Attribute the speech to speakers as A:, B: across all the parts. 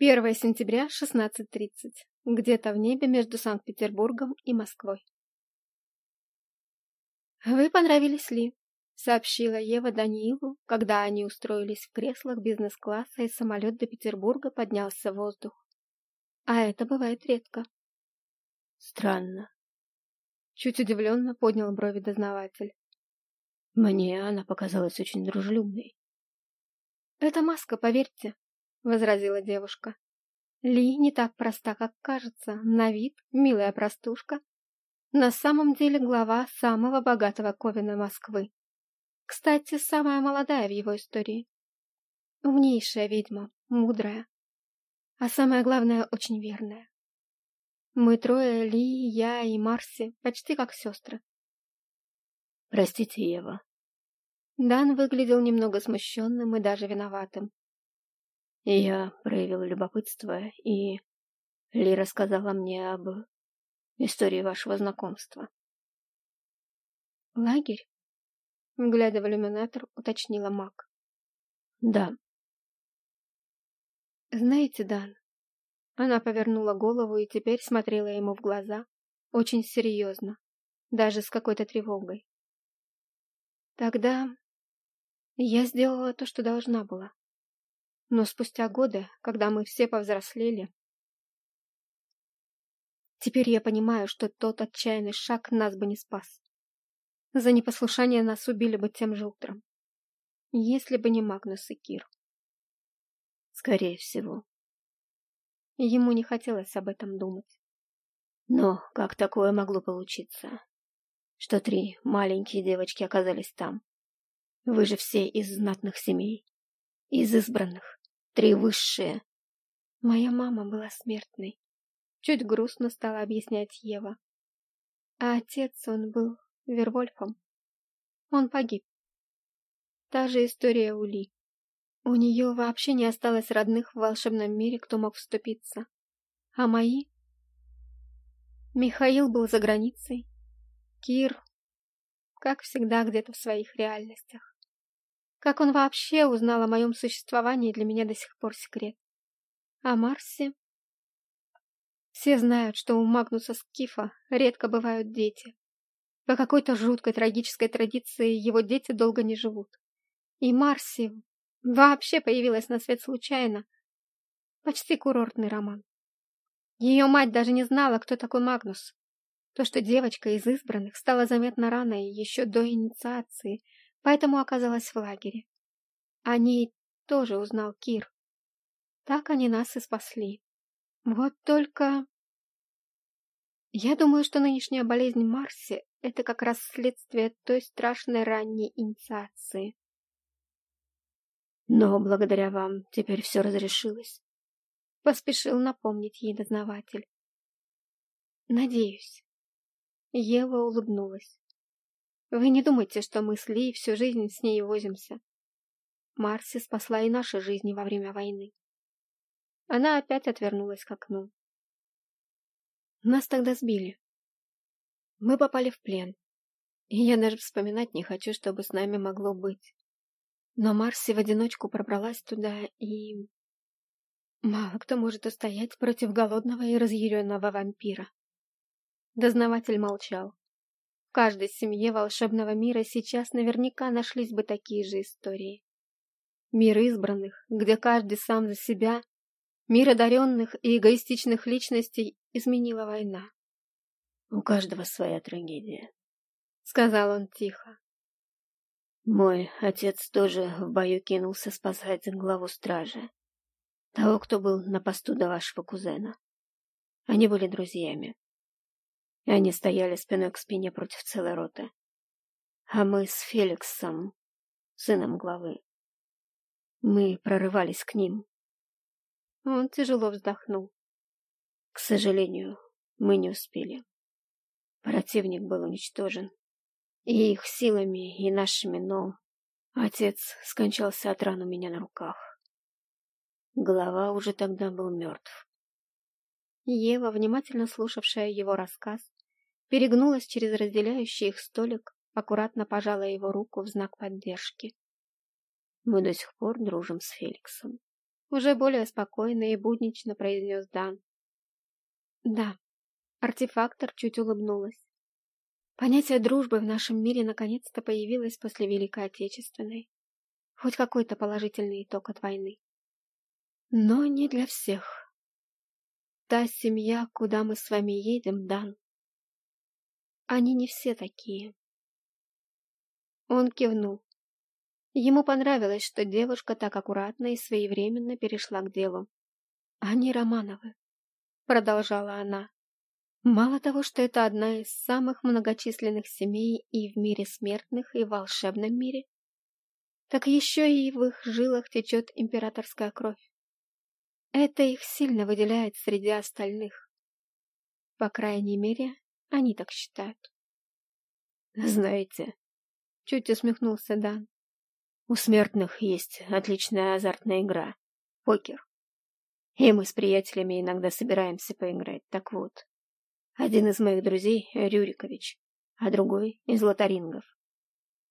A: 1 сентября, 16.30. Где-то в небе между Санкт-Петербургом и Москвой. «Вы понравились Ли», — сообщила Ева Даниилу, когда они устроились в креслах бизнес-класса и самолет до Петербурга поднялся в воздух. А это бывает редко.
B: Странно.
A: Чуть удивленно поднял брови дознаватель.
B: Мне она показалась очень дружелюбной.
A: Это маска, поверьте, — возразила девушка. Ли не так проста, как кажется. На вид милая простушка. На самом деле глава самого богатого Ковина Москвы. Кстати, самая молодая в его истории. Умнейшая ведьма, мудрая. А самое главное, очень верная. Мы трое, Ли, я и Марси, почти как сестры.
B: Простите, Ева.
A: Дан выглядел немного смущенным и даже виноватым.
B: Я проявил любопытство, и Ли рассказала мне об истории вашего знакомства.
A: Лагерь? Глядя в иллюминатор, уточнила Мак.
B: Да.
A: Знаете, Дан, она повернула голову и теперь смотрела ему в глаза, очень серьезно, даже с какой-то тревогой. Тогда я сделала то, что должна была. Но спустя годы, когда мы все повзрослели, теперь я понимаю, что тот отчаянный шаг нас бы не спас. За непослушание нас убили бы тем же утром. Если бы не Магнус и Кир.
B: Скорее всего.
A: Ему не хотелось об этом думать.
B: Но как такое могло получиться? Что три маленькие девочки оказались там? Вы же все из знатных семей, из избранных. Три высшие.
A: Моя мама была смертной. Чуть грустно стала объяснять Ева. А отец, он был Вервольфом. Он погиб. Та же история у Ли. У нее вообще не осталось родных в волшебном мире, кто мог вступиться. А мои? Михаил был за границей. Кир, как всегда, где-то в своих реальностях. Как он вообще узнал о моем существовании, для меня до сих пор секрет. А Марси? Все знают, что у Магнуса Скифа редко бывают дети. По какой-то жуткой трагической традиции его дети долго не живут. И Марси вообще появилась на свет случайно. Почти курортный роман. Ее мать даже не знала, кто такой Магнус. То, что девочка из избранных стала заметно рано и еще до инициации – поэтому оказалась в лагере. О ней тоже узнал Кир. Так они нас и спасли. Вот только... Я думаю, что нынешняя болезнь Марси — это как раз следствие той страшной ранней инициации.
B: Но благодаря вам теперь все разрешилось.
A: Поспешил напомнить ей дознаватель. Надеюсь. Ева улыбнулась. Вы не думайте, что мы с Ли всю жизнь с ней возимся. Марси спасла и наши жизни во время войны. Она опять отвернулась к окну. Нас тогда сбили. Мы попали в плен. И я даже вспоминать не хочу, чтобы с нами могло быть. Но Марси в одиночку пробралась туда и... Мало кто может устоять против голодного и разъяренного вампира. Дознаватель молчал. В каждой семье волшебного мира сейчас наверняка нашлись бы такие же истории. Мир избранных, где каждый сам за себя, мир одаренных и эгоистичных личностей изменила война.
B: «У каждого своя трагедия», —
A: сказал он тихо.
B: «Мой отец тоже в бою кинулся спасать главу стражи, того, кто был на посту до вашего кузена. Они были друзьями и они стояли спиной к спине против целой роты. А мы с Феликсом, сыном главы, мы прорывались к ним.
A: Он тяжело вздохнул.
B: К сожалению, мы не успели. Противник был уничтожен. И их силами, и нашими, но... Отец скончался от ран у меня на руках. Голова уже тогда был мертв.
A: Ева, внимательно слушавшая его рассказ, перегнулась через разделяющий их столик, аккуратно пожала его руку в знак поддержки.
B: Мы до сих пор дружим с Феликсом.
A: уже более спокойно и буднично произнес Дан. Да, артефактор чуть улыбнулась. Понятие дружбы в нашем мире наконец-то появилось после Великой Отечественной. Хоть какой-то положительный итог от войны. Но не для всех. Та семья, куда мы с вами едем, Дан. Они не все такие. Он кивнул. Ему понравилось, что девушка так аккуратно и своевременно перешла к делу. «Они Романовы», — продолжала она. «Мало того, что это одна из самых многочисленных семей и в мире смертных, и в волшебном мире, так еще и в их жилах течет императорская кровь. Это их сильно выделяет среди остальных. По крайней мере, они так считают.
B: Знаете, чуть усмехнулся Дан. У смертных есть отличная азартная игра — покер. И мы с приятелями иногда собираемся поиграть. Так вот, один из моих друзей — Рюрикович, а другой — из лотарингов.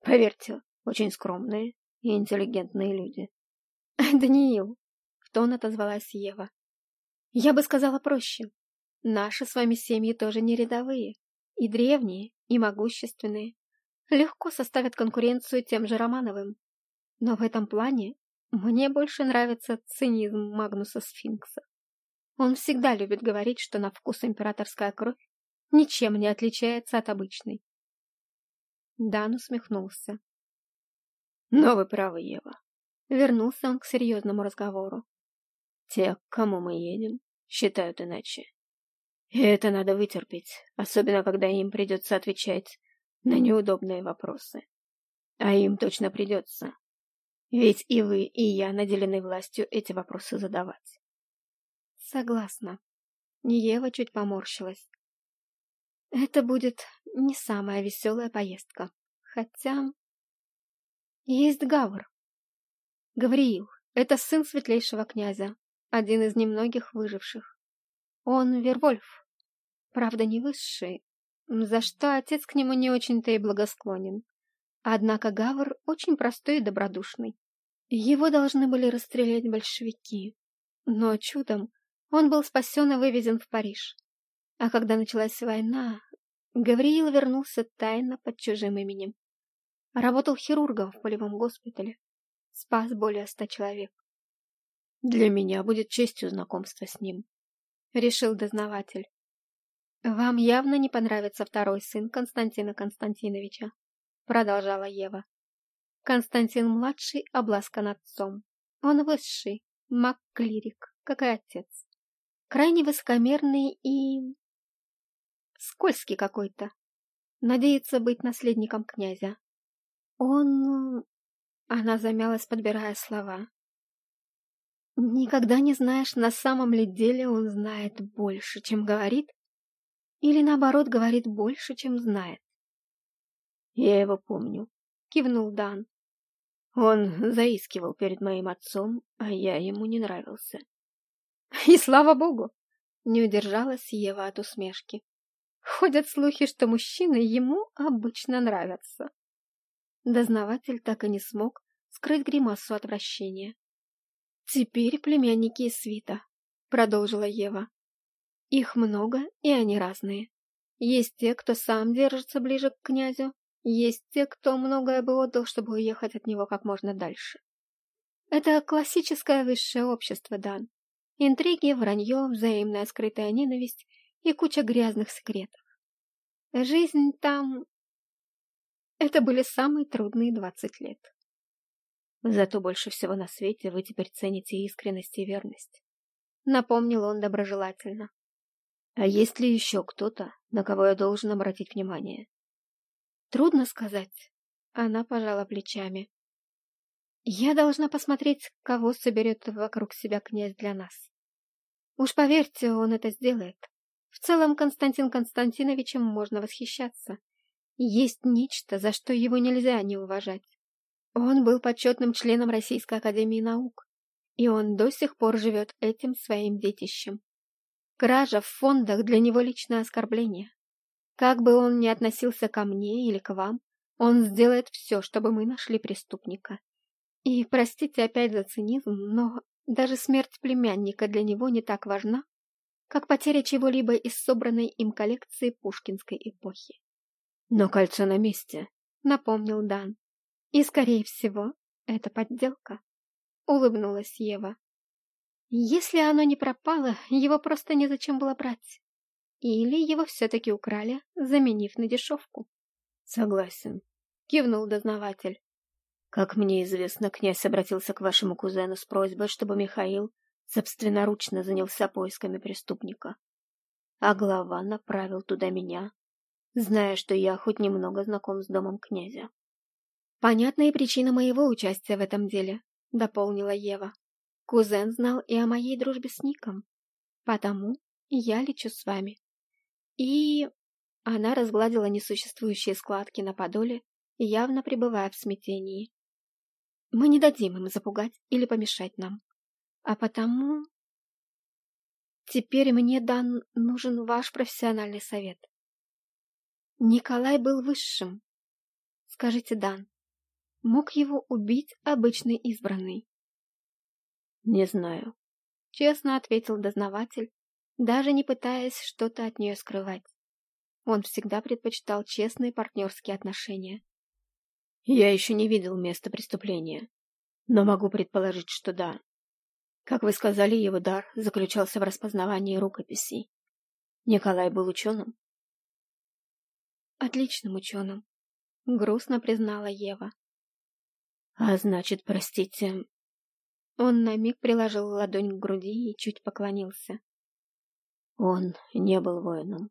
B: Поверьте, очень скромные и интеллигентные люди.
A: «Даниил!» — в тон отозвалась Ева. «Я бы сказала проще. Наши с вами семьи тоже не рядовые, и древние, и могущественные. Легко составят конкуренцию тем же Романовым. Но в этом плане мне больше нравится цинизм Магнуса Сфинкса. Он всегда любит говорить, что на вкус императорская кровь ничем не отличается от обычной. Дан усмехнулся.
B: Но вы правы, Ева.
A: Вернулся он к серьезному разговору.
B: Те, к кому мы едем, считают иначе. Это надо вытерпеть, особенно когда им придется отвечать на неудобные вопросы. А им точно придется. Ведь и вы, и я наделены властью эти вопросы задавать.
A: Согласна. Ева чуть поморщилась. Это будет не самая веселая поездка. Хотя... Есть Гавр. Гавриил. Это сын светлейшего князя. Один из немногих выживших. Он Вервольф. Правда, не высший, за что отец к нему не очень-то и благосклонен. Однако Гавр очень простой и добродушный. Его должны были расстрелять большевики. Но чудом он был спасен и вывезен в Париж. А когда началась война, Гавриил вернулся тайно под чужим именем. Работал хирургом в полевом госпитале. Спас более ста человек.
B: «Для меня будет честью знакомство с ним», — решил дознаватель.
A: «Вам явно не понравится второй сын Константина Константиновича», — продолжала Ева. Константин-младший обласкан отцом. Он высший, маг-клирик, как и отец. Крайне высокомерный и... скользкий какой-то. Надеется быть наследником князя. Он... Она замялась, подбирая слова. Никогда не знаешь, на самом ли деле он знает больше, чем говорит, или наоборот говорит больше, чем знает.
B: Я его помню,
A: кивнул Дан.
B: Он заискивал перед моим отцом, а я ему не нравился.
A: И слава богу! Не удержалась Ева от усмешки. Ходят слухи, что мужчины ему обычно нравятся. Дознаватель так и не смог скрыть гримасу отвращения. «Теперь племянники из свита», — продолжила Ева. «Их много, и они разные. Есть те, кто сам держится ближе к князю, есть те, кто многое бы отдал, чтобы уехать от него как можно дальше. Это классическое высшее общество, Дан. Интриги, вранье, взаимная скрытая ненависть и куча грязных секретов. Жизнь там... Это были самые трудные двадцать лет.
B: Зато больше всего на свете вы теперь цените искренность и верность.
A: Напомнил он доброжелательно.
B: А есть ли еще кто-то, на кого я должен обратить внимание?
A: Трудно сказать. Она пожала плечами. Я должна посмотреть, кого соберет вокруг себя князь для нас. Уж поверьте, он это сделает. В целом Константин Константиновичем можно восхищаться. Есть нечто, за что его нельзя не уважать. Он был почетным членом Российской Академии Наук, и он до сих пор живет этим своим детищем. Кража в фондах для него личное оскорбление. Как бы он ни относился ко мне или к вам, он сделает все, чтобы мы нашли преступника. И простите опять за цинизм, но Даже смерть племянника для него не так важна, как потеря чего-либо из собранной им коллекции пушкинской эпохи.
B: «Но кольцо на месте», —
A: напомнил Дан. «И, скорее всего, это подделка», — улыбнулась Ева. «Если оно не пропало, его просто незачем было брать. Или его все-таки украли, заменив на дешевку».
B: «Согласен», —
A: кивнул дознаватель.
B: «Как мне известно, князь обратился к вашему кузену с просьбой, чтобы Михаил собственноручно занялся поисками преступника. А глава направил туда меня, зная, что я хоть немного знаком с домом князя.
A: «Понятная причина моего участия в этом деле», — дополнила Ева. «Кузен знал и о моей дружбе с Ником, потому я лечу с вами». И... Она разгладила несуществующие складки на подоле, явно пребывая в смятении. «Мы не дадим им запугать или помешать нам. А потому... Теперь мне, Дан, нужен ваш профессиональный совет. Николай был высшим. Скажите, Дан, мог его убить обычный избранный?
B: Не знаю.
A: Честно ответил дознаватель, даже не пытаясь что-то от нее скрывать. Он всегда предпочитал честные партнерские отношения.
B: Я еще не видел места преступления, но могу предположить, что да. Как вы сказали, его дар заключался в распознавании рукописей. Николай был ученым?
A: Отличным ученым, грустно признала Ева.
B: А значит, простите...
A: Он на миг приложил ладонь к груди и чуть поклонился.
B: Он не был воином.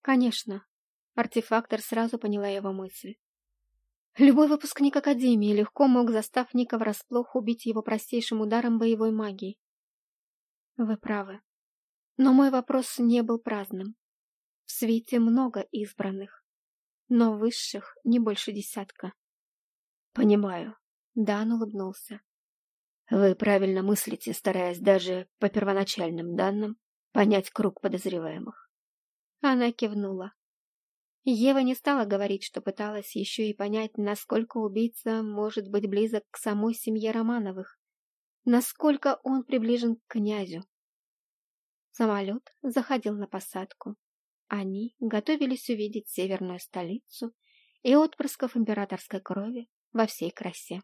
A: Конечно. Артефактор сразу поняла его мысль. Любой выпускник Академии легко мог, застав Ника врасплох, убить его простейшим ударом боевой магии. Вы правы. Но мой вопрос не был праздным. В свете много избранных, но высших не больше десятка.
B: Понимаю.
A: Дан улыбнулся.
B: Вы правильно мыслите, стараясь даже по первоначальным данным понять круг подозреваемых.
A: Она кивнула. Ева не стала говорить, что пыталась еще и понять, насколько убийца может быть близок к самой семье Романовых, насколько он приближен к князю. Самолет заходил на посадку. Они готовились увидеть северную столицу и отпрысков императорской крови во всей красе.